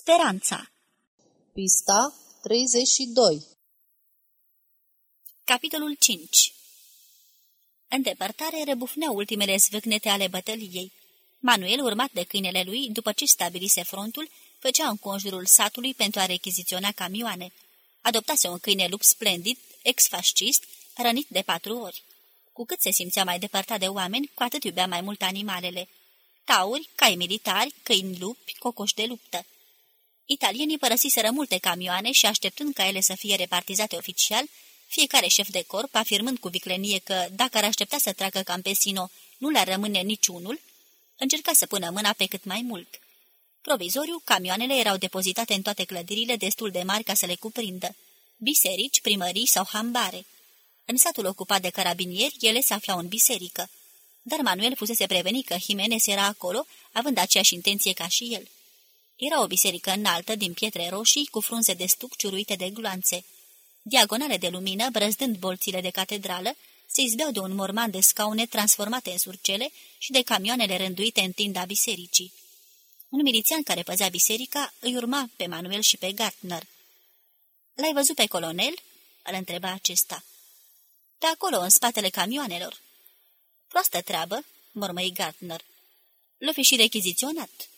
Speranța Pista 32 Capitolul 5 În depărtare răbufneau ultimele zvâcnete ale bătăliei. Manuel, urmat de câinele lui, după ce stabilise frontul, făcea în conjurul satului pentru a rechiziționa camioane. Adoptase un câine lup splendid, ex-fascist, rănit de patru ori. Cu cât se simțea mai depărtat de oameni, cu atât iubea mai mult animalele. Tauri, cai militari, câini lupi, cocoși de luptă. Italienii părăsiseră multe camioane și, așteptând ca ele să fie repartizate oficial, fiecare șef de corp, afirmând cu viclenie că, dacă ar aștepta să treacă Campesino, nu le-ar rămâne niciunul, încerca să pună mâna pe cât mai mult. Provizoriu, camioanele erau depozitate în toate clădirile destul de mari ca să le cuprindă. Biserici, primării sau hambare. În satul ocupat de carabinieri, ele se aflau în biserică. Dar Manuel fusese prevenit că Jimenez era acolo, având aceeași intenție ca și el. Era o biserică înaltă, din pietre roșii, cu frunze de stuc ciuruite de gloanțe. Diagonale de lumină, brăzdând bolțile de catedrală, se izbeau de un morman de scaune transformate în surcele și de camioanele rânduite în tinda bisericii. Un milițian care păzea biserica îi urma pe Manuel și pe Gartner. L-ai văzut pe colonel?" îl întreba acesta. Pe acolo, în spatele camioanelor." Proastă treabă," mormăi Gartner. L-o fi și rechiziționat."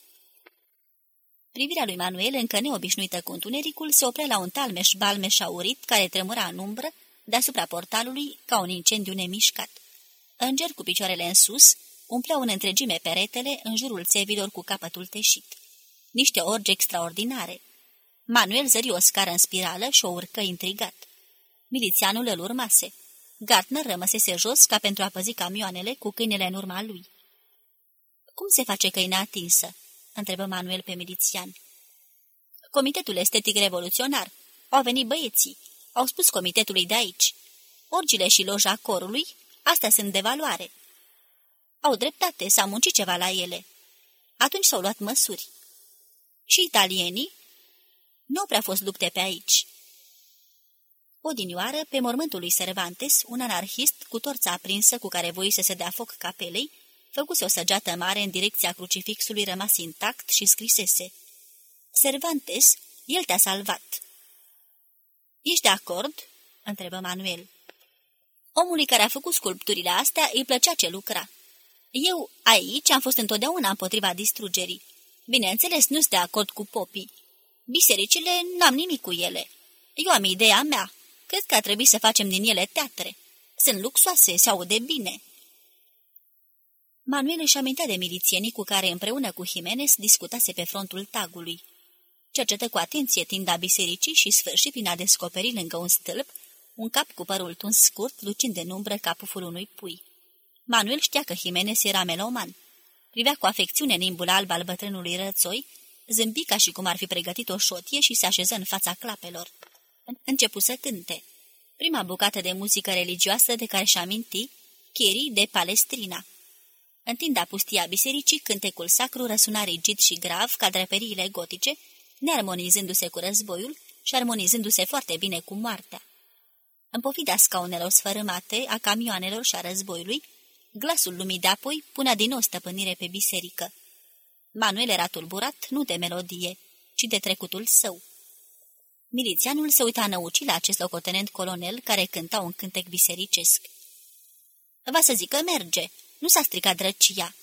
Privirea lui Manuel, încă neobișnuită cu întunericul, se oprea la un talmeș balmeș aurit care tremura în umbră deasupra portalului ca un incendiu nemișcat. Înger cu picioarele în sus umpleau în întregime peretele în jurul țevilor cu capătul teșit. Niște orgi extraordinare. Manuel zări o scară în spirală și o urcă intrigat. Milițianul îl urmase. Gartner rămăsese jos ca pentru a păzi camioanele cu câinele în urma lui. Cum se face că e neatinsă?" Întrebă Manuel pe milițian. Comitetul estetic revoluționar. Au venit băieții. Au spus comitetului de aici. Orgile și loja corului, astea sunt de valoare. Au dreptate, s-a muncit ceva la ele. Atunci s-au luat măsuri. Și italienii? Nu au prea fost lupte pe aici. Odinioară, pe mormântul lui Cervantes, un anarhist cu torța aprinsă cu care voi să se dea foc capelei, făcuse o săgeată mare în direcția crucifixului rămas intact și scrisese Cervantes, el te-a salvat." Ești de acord?" întrebă Manuel. Omului care a făcut sculpturile astea îi plăcea ce lucra. Eu, aici, am fost întotdeauna împotriva distrugerii. Bineînțeles, nu sunt de acord cu popii. Bisericile, n-am nimic cu ele. Eu am ideea mea. Cred că ar trebui să facem din ele teatre. Sunt luxoase, se aude bine." Manuel își amintea de milițienii cu care împreună cu Jimenez discutase pe frontul tagului. Cercetă cu atenție tinda bisericii și sfârși prin a descoperi lângă un stâlp un cap cu părul tuns scurt, lucind de umbră ca puful unui pui. Manuel știa că Jimenez era meloman. Privea cu afecțiune nimbul alb al bătrânului rățoi, zâmbi ca și cum ar fi pregătit o șotie și se așeză în fața clapelor. Începu să cânte. Prima bucată de muzică religioasă de care și aminti, Chirii de Palestrina. În tinda pustia bisericii, cântecul sacru răsuna rigid și grav ca draperiile gotice, nearmonizându-se cu războiul și armonizându-se foarte bine cu moartea. În pofida scaunelor sfărâmate, a camioanelor și a războiului, glasul lumii de apoi punea din nou stăpânire pe biserică. Manuel era tulburat nu de melodie, ci de trecutul său. Milițianul se uita năuci la acest locotenent colonel care cânta un cântec bisericesc. Va să zic că merge, nu s-a stricat drăcia,"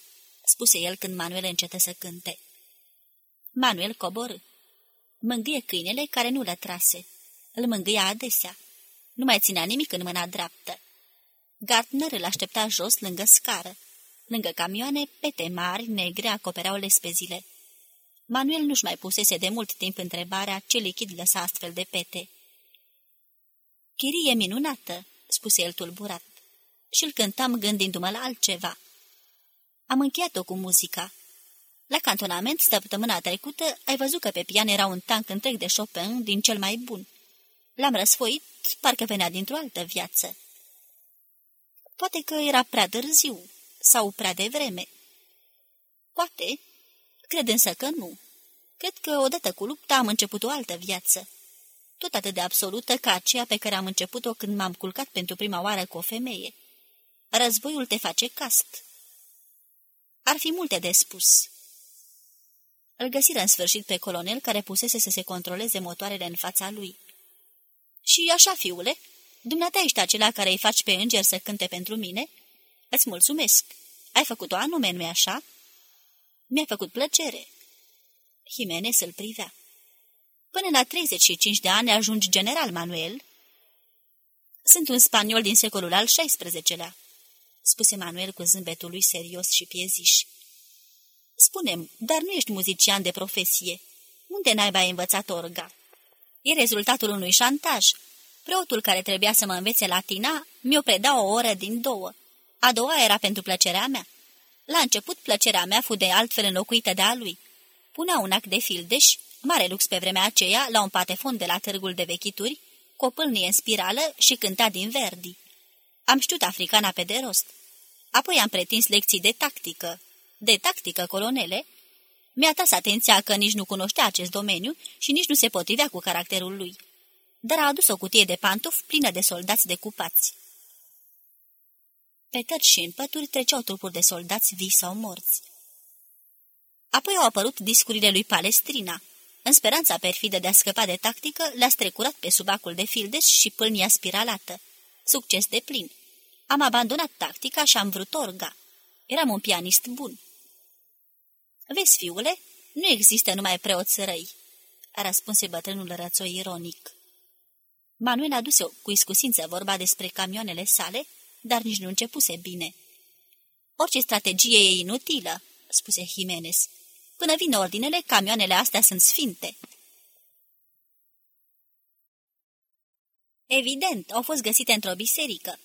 spuse el când Manuel încetă să cânte. Manuel coborâ. Mângâie câinele care nu le trase. Îl mângâia adesea. Nu mai ținea nimic în mâna dreaptă. Gartner îl aștepta jos lângă scară. Lângă camioane, pete mari, negre, acopereau lespezile. Manuel nu-și mai pusese de mult timp întrebarea ce lichid lăsa astfel de pete. Chirie minunată," spuse el tulburat și îl cântam gândindu-mă la altceva. Am încheiat-o cu muzica. La cantonament, săptămâna trecută, ai văzut că pe pian era un tank întreg de Chopin din cel mai bun. L-am răsfoit, parcă venea dintr-o altă viață. Poate că era prea târziu sau prea devreme. Poate, cred însă că nu. Cred că odată cu lupta am început o altă viață. Tot atât de absolută ca aceea pe care am început-o când m-am culcat pentru prima oară cu o femeie. Războiul te face cast. Ar fi multe de spus. Îl găsiră în sfârșit pe colonel care pusese să se controleze motoarele în fața lui. Și așa, fiule, dumneata ești acela care îi faci pe înger să cânte pentru mine? Îți mulțumesc. Ai făcut-o anume, nu-i așa?" Mi-a făcut plăcere." Jimenez îl privea. Până la 35 de ani ajungi general, Manuel." Sunt un spaniol din secolul al XVI-lea," spuse Manuel cu zâmbetul lui serios și pieziș. Spunem, dar nu ești muzician de profesie. Unde naiba ai învățat orga?" E rezultatul unui șantaj. Preotul care trebuia să mă învețe latina mi-o preda o oră din două. A doua era pentru plăcerea mea. La început, plăcerea mea fu de altfel înlocuită de a lui. Punea un ac de fildeș, mare lux pe vremea aceea, la un patefon de la târgul de vechituri, cu o pâlnie în spirală și cânta din verdi. Am știut africana pe de rost. Apoi am pretins lecții de tactică. De tactică, colonele? Mi-a tras atenția că nici nu cunoștea acest domeniu și nici nu se potrivea cu caracterul lui. Dar a adus o cutie de pantofi plină de soldați decupați. Pe tăci și în pături treceau trupuri de soldați vii sau morți. Apoi au apărut discurile lui Palestrina. În speranța perfidă de a scăpa de tactică, le-a strecurat pe subacul de fildeș și pâlnia spiralată. Succes de plin. Am abandonat tactica și am vrut orga. Eram un pianist bun. Vezi, fiule, nu există numai preoți răi, a răspunse bătrânul rățoi ironic. Manuel aduse cu iscusință vorba despre camioanele sale, dar nici nu începuse bine. Orice strategie e inutilă, spuse Jimenez. Până vin ordinele, camioanele astea sunt sfinte. Evident, au fost găsite într-o biserică,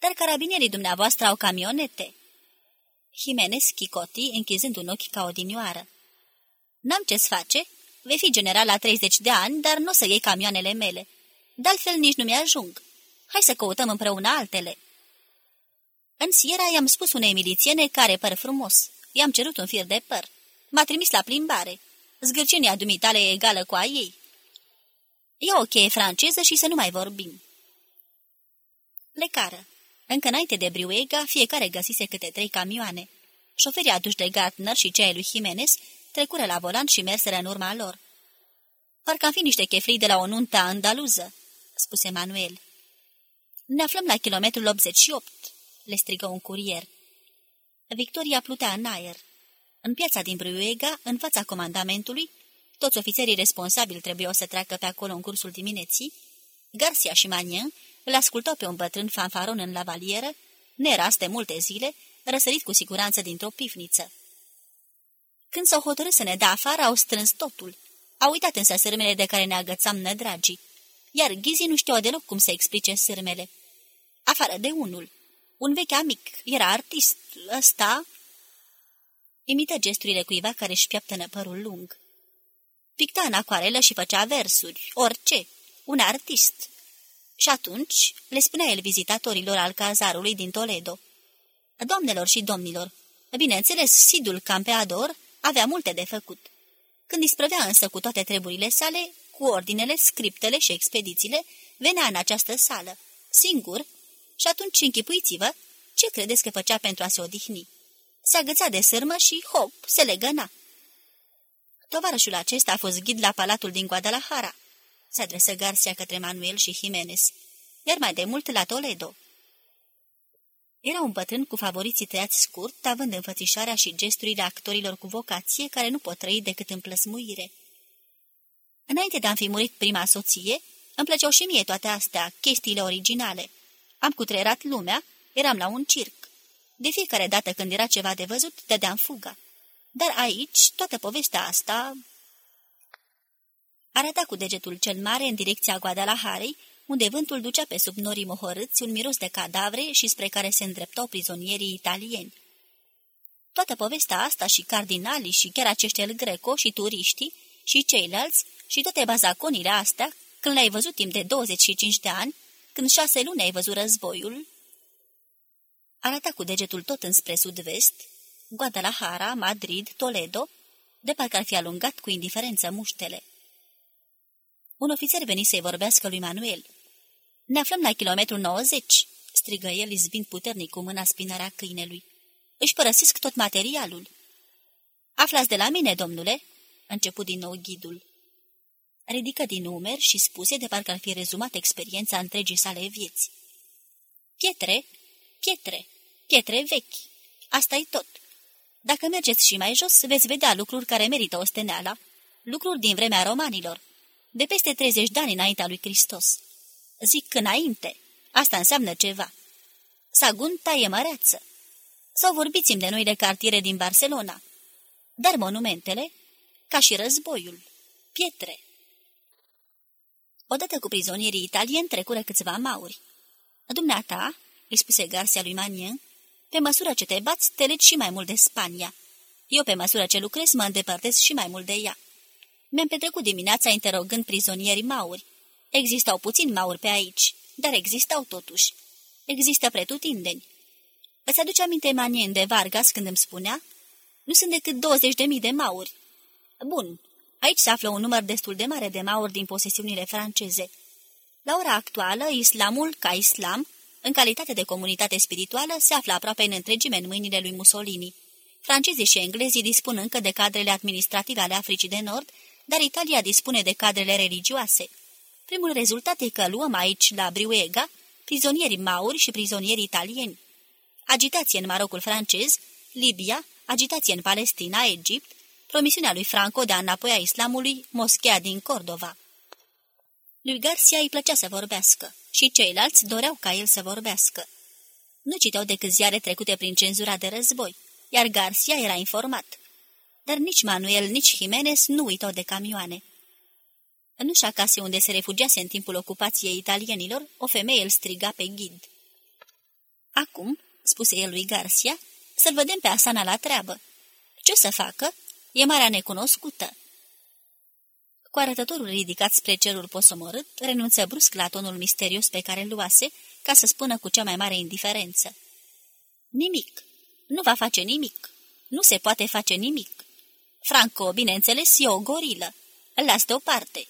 dar carabinerii dumneavoastră au camionete. Jimenez chicoti, închizând un ochi ca o dinioară. N-am ce-ți face, vei fi general la 30 de ani, dar nu o să iei camioanele mele. De altfel nici nu mi-ajung. Hai să căutăm împreună altele. În Sierra i-am spus unei milițiene care păr frumos. I-am cerut un fir de păr. M-a trimis la plimbare. Zgârcenia dumitale e egală cu a ei. Ia o cheie franceză și să nu mai vorbim. Plecară. Încă înainte de Briuega, fiecare găsise câte trei camioane. Șoferii aduși de Gartner și cei lui Jimenez trecură la volan și merseră în urma lor. Parcă am fi niște cheflii de la o nuntă andaluză, spuse Manuel. Ne aflăm la kilometrul 88, le strigă un curier. Victoria plutea în aer. În piața din Bruega, în fața comandamentului, toți ofițerii responsabili trebuiau să treacă pe acolo în cursul dimineții, Garcia și Magnin îl ascultau pe un bătrân fanfaron în lavalieră, neras de multe zile, răsărit cu siguranță dintr-o pifniță. Când s-au hotărât să ne dea afară, au strâns totul. Au uitat însă sârmele de care ne agățam nădragii, iar ghizii nu știau deloc cum să explice sârmele. Afară de unul. Un vechi amic, era artist, ăsta... Imită gesturile cuiva care își piaptă părul lung. Picta în acoarelă și făcea versuri, orice, un artist. Și atunci le spunea el vizitatorilor al cazarului din Toledo. Doamnelor și domnilor, bineînțeles, Sidul Campeador avea multe de făcut. Când isprăvea însă cu toate treburile sale, cu ordinele, scriptele și expedițiile, venea în această sală, singur, și atunci închipuiți-vă ce credeți că făcea pentru a se odihni. Se agăța de sârmă și, hop, se legăna. Tovarășul acesta a fost ghid la palatul din Guadalajara. Se adresă Garcia către Manuel și Jimenez, iar mai de mult la Toledo. Era un bătrân cu favoriții tăiați scurt, având înfățișarea și gesturile actorilor cu vocație care nu pot trăi decât în plăsmuire. Înainte de a fi murit prima soție, îmi plăceau și mie toate astea, chestiile originale. Am cutrerat lumea, eram la un circ. De fiecare dată când era ceva de văzut, dădeam fuga. Dar aici, toată povestea asta... Arăta cu degetul cel mare în direcția Guadalajarei, unde vântul ducea pe sub norii mohorâți un miros de cadavre și spre care se îndreptau prizonierii italieni. Toată povestea asta și cardinalii și chiar acești el greco și turiștii și ceilalți și toate bazaconile astea, când le-ai văzut timp de 25 de ani, când șase luni ai văzut războiul? Arăta cu degetul tot înspre sud-vest, Guadalajara, Madrid, Toledo, de parcă ar fi alungat cu indiferență muștele. Un ofițer veni să-i vorbească lui Manuel. Ne aflăm la kilometrul 90, strigă el, izbind puternic cu mâna spinarea câinelui. Își părăsesc tot materialul. Aflați de la mine, domnule? început din nou ghidul. Ridică din umeri și spuse de parcă ar fi rezumat experiența întregii sale vieți. Pietre, pietre, pietre vechi. asta e tot. Dacă mergeți și mai jos, veți vedea lucruri care merită osteneala, lucruri din vremea romanilor, de peste 30 de ani înaintea lui Hristos. Zic înainte, asta înseamnă ceva. Sagunta e măreață. Sau vorbiți-mi de noi de cartiere din Barcelona. Dar monumentele, ca și războiul, pietre. Odată cu prizonierii italieni trecură câțiva mauri. Dumneata, îi spuse Garcia lui Manien, pe măsură ce te bați, te legi și mai mult de Spania. Eu, pe măsură ce lucrez, mă îndepărtez și mai mult de ea. Mi-am petrecut dimineața interogând prizonierii mauri. Existau puțini mauri pe aici, dar existau totuși. Există pretutindeni. Îți aduce aminte Manien de Vargas când îmi spunea? Nu sunt decât 20 de mii de mauri. Bun, aici se află un număr destul de mare de mauri din posesiunile franceze. La ora actuală, islamul, ca islam, în calitate de comunitate spirituală, se află aproape în întregime în mâinile lui Mussolini. Francezii și englezii dispun încă de cadrele administrative ale Africii de Nord, dar Italia dispune de cadrele religioase. Primul rezultat e că luăm aici, la Briuega, prizonieri mauri și prizonieri italieni. Agitație în Marocul francez, Libia, agitație în Palestina, Egipt, promisiunea lui Franco de a înapoia islamului, moschea din Cordova. Lui Garcia îi plăcea să vorbească și ceilalți doreau ca el să vorbească. Nu citeau decât ziare trecute prin cenzura de război, iar Garcia era informat. Dar nici Manuel, nici Jimenez nu uitau de camioane. În ușa casei unde se refugiase în timpul ocupației italienilor, o femeie îl striga pe ghid. Acum, spuse el lui Garcia, să-l vedem pe Asana la treabă. Ce să facă? E marea necunoscută. Cu arătătorul ridicat spre cerul posomorât, renunță brusc la tonul misterios pe care îl luase, ca să spună cu cea mai mare indiferență. Nimic. Nu va face nimic. Nu se poate face nimic. Franco, bineînțeles, e o gorilă. Îl las deoparte.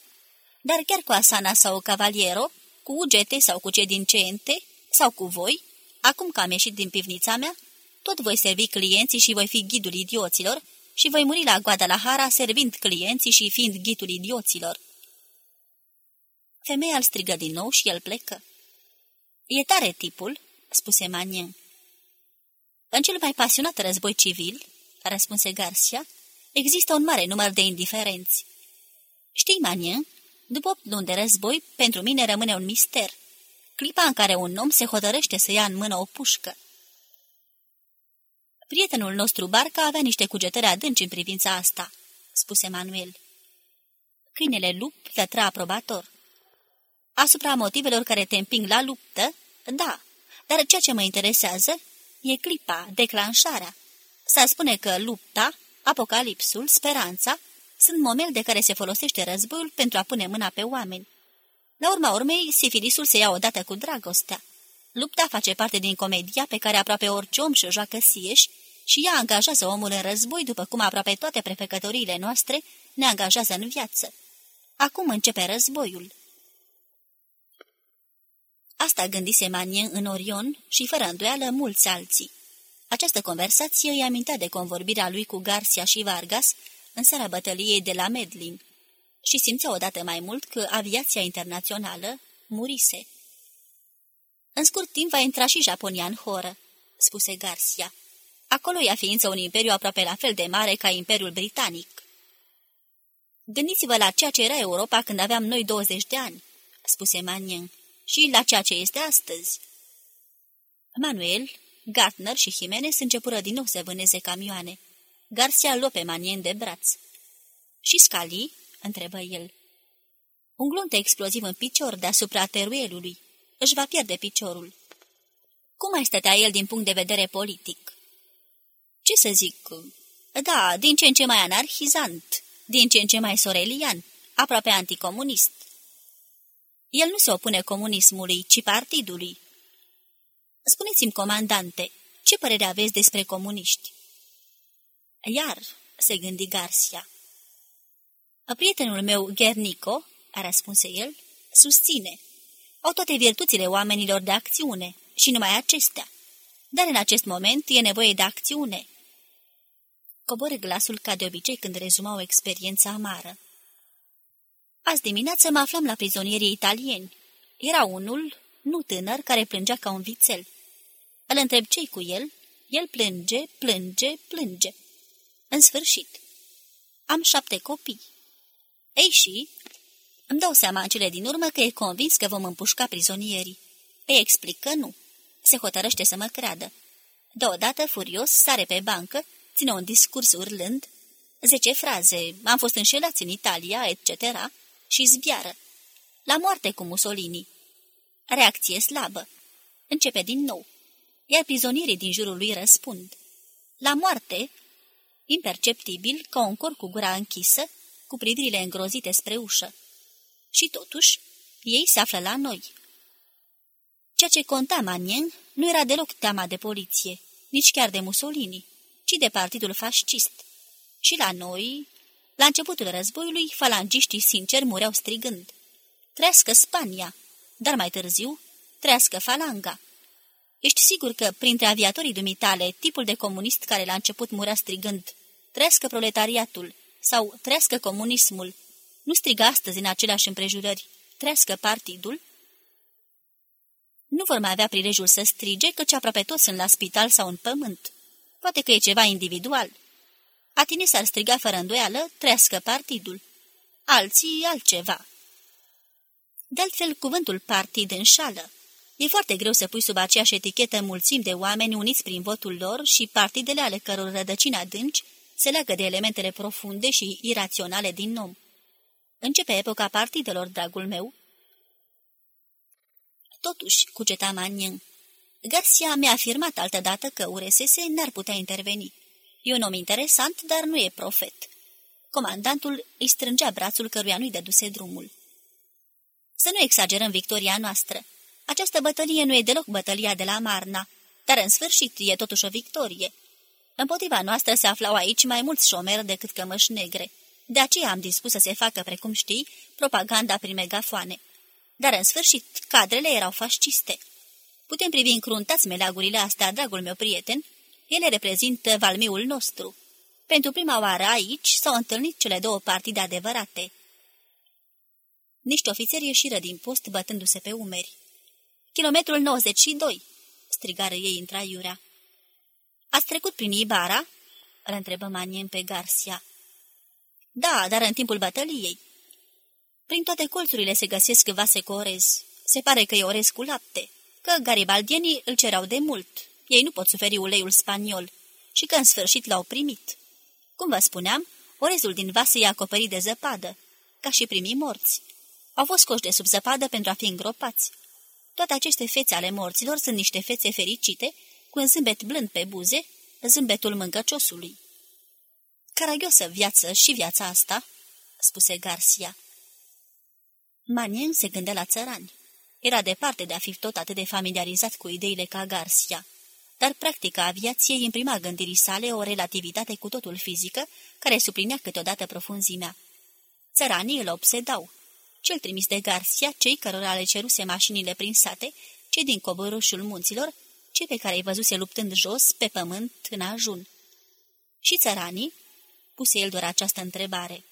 Dar chiar cu Asana sau Cavaliero, cu ugete sau cu cei din CNT, sau cu voi, acum că am ieșit din pivnița mea, tot voi servi clienții și voi fi ghidul idioților, și voi muri la Guadalajara servind clienții și fiind ghitul idioților. Femeia îl strigă din nou și el plecă. E tare tipul," spuse Manien. În cel mai pasionat război civil," răspunse Garcia, există un mare număr de indiferenți. Știi, Manien, după opt luni de război, pentru mine rămâne un mister. Clipa în care un om se hotărăște să ia în mână o pușcă. Prietenul nostru Barca avea niște cugetări adânci în privința asta, spuse Manuel. Câinele lup lătra aprobator. Asupra motivelor care te împing la luptă, da, dar ceea ce mă interesează e clipa, declanșarea. S-ar spune că lupta, apocalipsul, speranța, sunt momente de care se folosește războiul pentru a pune mâna pe oameni. La urma urmei, sifilisul se ia odată cu dragostea. Lupta face parte din comedia pe care aproape orice om și-o joacă sieși și ea angajează omul în război după cum aproape toate prefecătoriile noastre ne angajează în viață. Acum începe războiul. Asta gândise Manien în Orion și fără îndoială mulți alții. Această conversație îi amintea de convorbirea lui cu Garcia și Vargas în seara bătăliei de la Medlin și simțea odată mai mult că aviația internațională murise. În scurt timp va intra și Japonia în horă, spuse Garcia. Acolo ea ființă un imperiu aproape la fel de mare ca Imperiul Britanic. Gândiți-vă la ceea ce era Europa când aveam noi 20 de ani, spuse Manien, și la ceea ce este astăzi. Manuel, Gartner și Jimenez începură din nou să vâneze camioane. Garcia luă pe Manien de braț. Și Scali?" întrebă el. Un glonte exploziv în picior deasupra teruelului își va pierde piciorul. Cum mai stătea el din punct de vedere politic? Ce să zic? Da, din ce în ce mai anarhizant, din ce în ce mai sorelian, aproape anticomunist. El nu se opune comunismului, ci partidului. Spuneți-mi, comandante, ce părere aveți despre comuniști? Iar, se gândi Garcia. Prietenul meu, Gernico, a răspuns el, susține. Au toate virtuțile oamenilor de acțiune și numai acestea. Dar în acest moment e nevoie de acțiune. Cobor glasul ca de obicei când rezuma o experiență amară. Azi dimineață mă aflam la prizonierii italieni. Era unul, nu tânăr, care plângea ca un vițel. Îl întreb ce cu el? El plânge, plânge, plânge. În sfârșit. Am șapte copii. Ei și? Îmi dau seama în cele din urmă că e convins că vom împușca prizonierii. Îi explic că nu. Se hotărăște să mă creadă. Deodată, furios, sare pe bancă, ține un discurs urlând, zece fraze, am fost înșelați în Italia, etc., și zbiară. La moarte cu Mussolini. Reacție slabă. Începe din nou. Iar prizonierii din jurul lui răspund. La moarte, imperceptibil, ca un cor cu gura închisă, cu privirile îngrozite spre ușă. Și totuși, ei se află la noi. Ceea ce conta Manien nu era deloc teama de poliție, nici chiar de Mussolini, ci de partidul fascist. Și la noi, la începutul războiului, falangiștii sinceri mureau strigând. Trească Spania! Dar mai târziu, trească falanga! Ești sigur că, printre aviatorii dumitale, tipul de comunist care la început murea strigând Trească proletariatul sau Trească comunismul, nu striga astăzi în aceleași împrejurări Trească partidul? Nu vor mai avea prilejul să strige, căci aproape toți sunt la spital sau în pământ. Poate că e ceva individual. A tine s-ar striga fără îndoială, trească partidul. Alții altceva. De altfel, cuvântul partid înșală. E foarte greu să pui sub aceeași etichetă mulțimi de oameni uniți prin votul lor și partidele ale căror rădăcini adânci se leagă de elementele profunde și iraționale din om. Începe epoca partidelor, dragul meu. Totuși, cuceta Manien, Garcia mi-a afirmat altădată că URSS n-ar putea interveni. E un om interesant, dar nu e profet. Comandantul îi strângea brațul căruia nu-i dăduse drumul. Să nu exagerăm victoria noastră. Această bătălie nu e deloc bătălia de la Marna, dar în sfârșit e totuși o victorie. Împotriva noastră se aflau aici mai mulți șomeri decât cămăși negre. De aceea am dispus să se facă, precum știi, propaganda prin megafoane. Dar în sfârșit, cadrele erau fasciste. Putem privi încruntați meleagurile astea, dragul meu prieten, ele reprezintă valmiul nostru. Pentru prima oară aici s-au întâlnit cele două partide adevărate. Niște ofițeri ieșiră din post bătându-se pe umeri. Kilometrul 92, strigară ei între iurea. Ați trecut prin Ibara?" îl întrebă Manien pe Garcia. Da, dar în timpul bătăliei. Prin toate colțurile se găsesc vase cu orez. Se pare că e orez cu lapte, că garibaldienii îl cerau de mult. Ei nu pot suferi uleiul spaniol și că în sfârșit l-au primit. Cum vă spuneam, orezul din vase e acoperit de zăpadă, ca și primii morți. Au fost coși de sub zăpadă pentru a fi îngropați. Toate aceste fețe ale morților sunt niște fețe fericite, cu un zâmbet blând pe buze, zâmbetul mângăciosului. Caragiosă viață și viața asta, spuse Garcia. Manien se gândea la țărani. Era departe de a fi tot atât de familiarizat cu ideile ca Garcia, dar practica aviației imprima gândirii sale o relativitate cu totul fizică, care suplinea câteodată profunzimea. Țăranii îl obsedau. Cel trimis de Garcia, cei cărora le ceruse mașinile prin sate, cei din coborâșul munților, cei pe care îi văzuse luptând jos, pe pământ, în ajun. Și țăranii? Puse el doar această întrebare.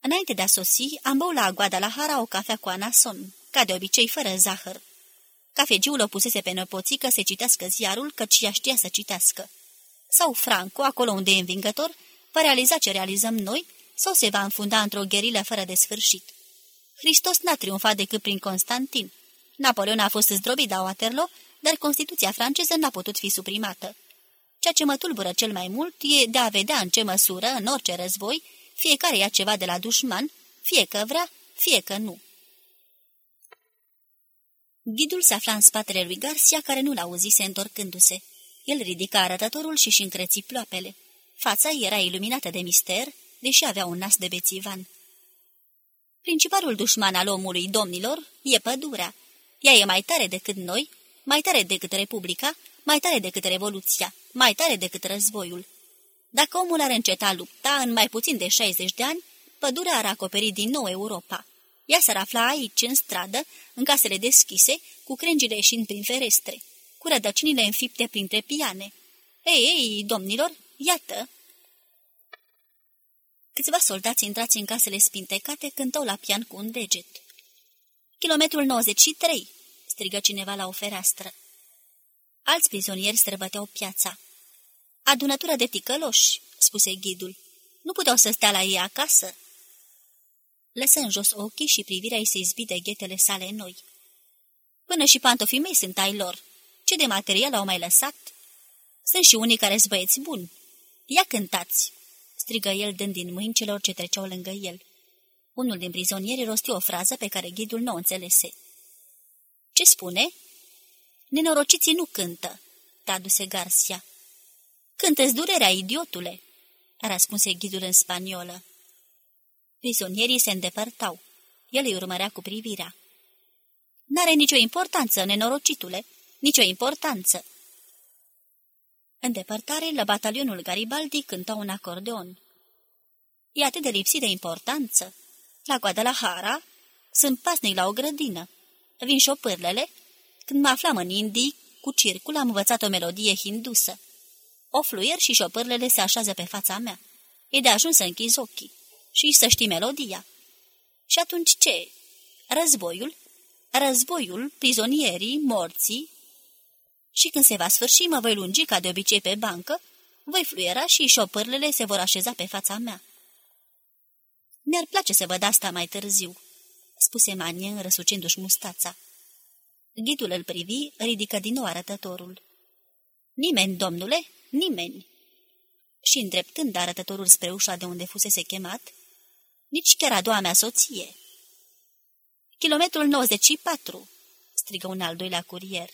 Înainte de a sosi, am băut la Guadalajara o cafea cu anason, ca de obicei fără zahăr. Cafegiul o pusese pe năpoțică să citească ziarul, căci ea știa să citească. Sau Franco, acolo unde e învingător, va realiza ce realizăm noi, sau se va înfunda într-o gherilă fără de sfârșit. Hristos n-a triumfat decât prin Constantin. Napoleon a fost zdrobit la Waterloo, dar Constituția franceză n-a putut fi suprimată. Ceea ce mă tulbură cel mai mult e de a vedea în ce măsură, în orice război, fiecare ia ceva de la dușman, fie că vrea, fie că nu. Ghidul se afla în spatele lui Garcia, care nu l-auzise întorcându-se. El ridica arătătorul și și încreți ploapele. Fața era iluminată de mister, deși avea un nas de bețivan. Principalul dușman al omului, domnilor, e pădurea. Ea e mai tare decât noi, mai tare decât Republica, mai tare decât Revoluția, mai tare decât războiul. Dacă omul ar înceta lupta în mai puțin de 60 de ani, pădurea ar acoperi din nou Europa. Ea s-ar afla aici, în stradă, în casele deschise, cu crengile ieșind prin ferestre, cu rădăcinile înfipte printre piane. Ei, ei, domnilor, iată, Câțiva soldați intrați în casele spintecate cântau la pian cu un deget. Kilometrul 93!" strigă cineva la o fereastră. Alți prizonieri străbăteau piața. Adunătura de ticăloși," spuse ghidul. Nu puteau să stea la ei acasă." Lăsă în jos ochii și privirea ei se izbi de ghetele sale noi. Până și pantofii mei sunt ai lor. Ce de material au mai lăsat? Sunt și unii care băieți buni. Ia cântați!" Strigă el dând din mâini celor ce treceau lângă el. Unul din prizonieri rosti o frază pe care ghidul nu o înțelese. Ce spune?" Nenorociții nu cântă," traduse Garcia. Cântă-ți durerea, idiotule!" răspunse ghidul în spaniolă. Prizonierii se îndepărtau. El îi urmărea cu privirea. N-are nicio importanță, nenorocitule, nicio importanță. În depărtare, la batalionul Garibaldi cânta un acordeon. E atât de lipsit de importanță. La Guadalajara sunt pasnic la o grădină. Vin șopârlele. Când mă aflam în Indii, cu circul, am învățat o melodie hindusă. O fluier și șopârlele se așează pe fața mea. E de ajuns să închizi ochii și să știi melodia. Și atunci ce? Războiul? Războiul, prizonierii, morții? Și când se va sfârși, mă voi lungi ca de obicei pe bancă, voi fluiera și șopârlele se vor așeza pe fața mea. Mi-ar place să văd asta mai târziu, spuse Manie răsucindu-și mustața. Ghidul îl privi, ridică din nou arătătorul. Nimeni, domnule, nimeni. Și îndreptând arătătorul spre ușa de unde fusese chemat, nici chiar a doua mea soție. Kilometrul 94, strigă un al doilea curier.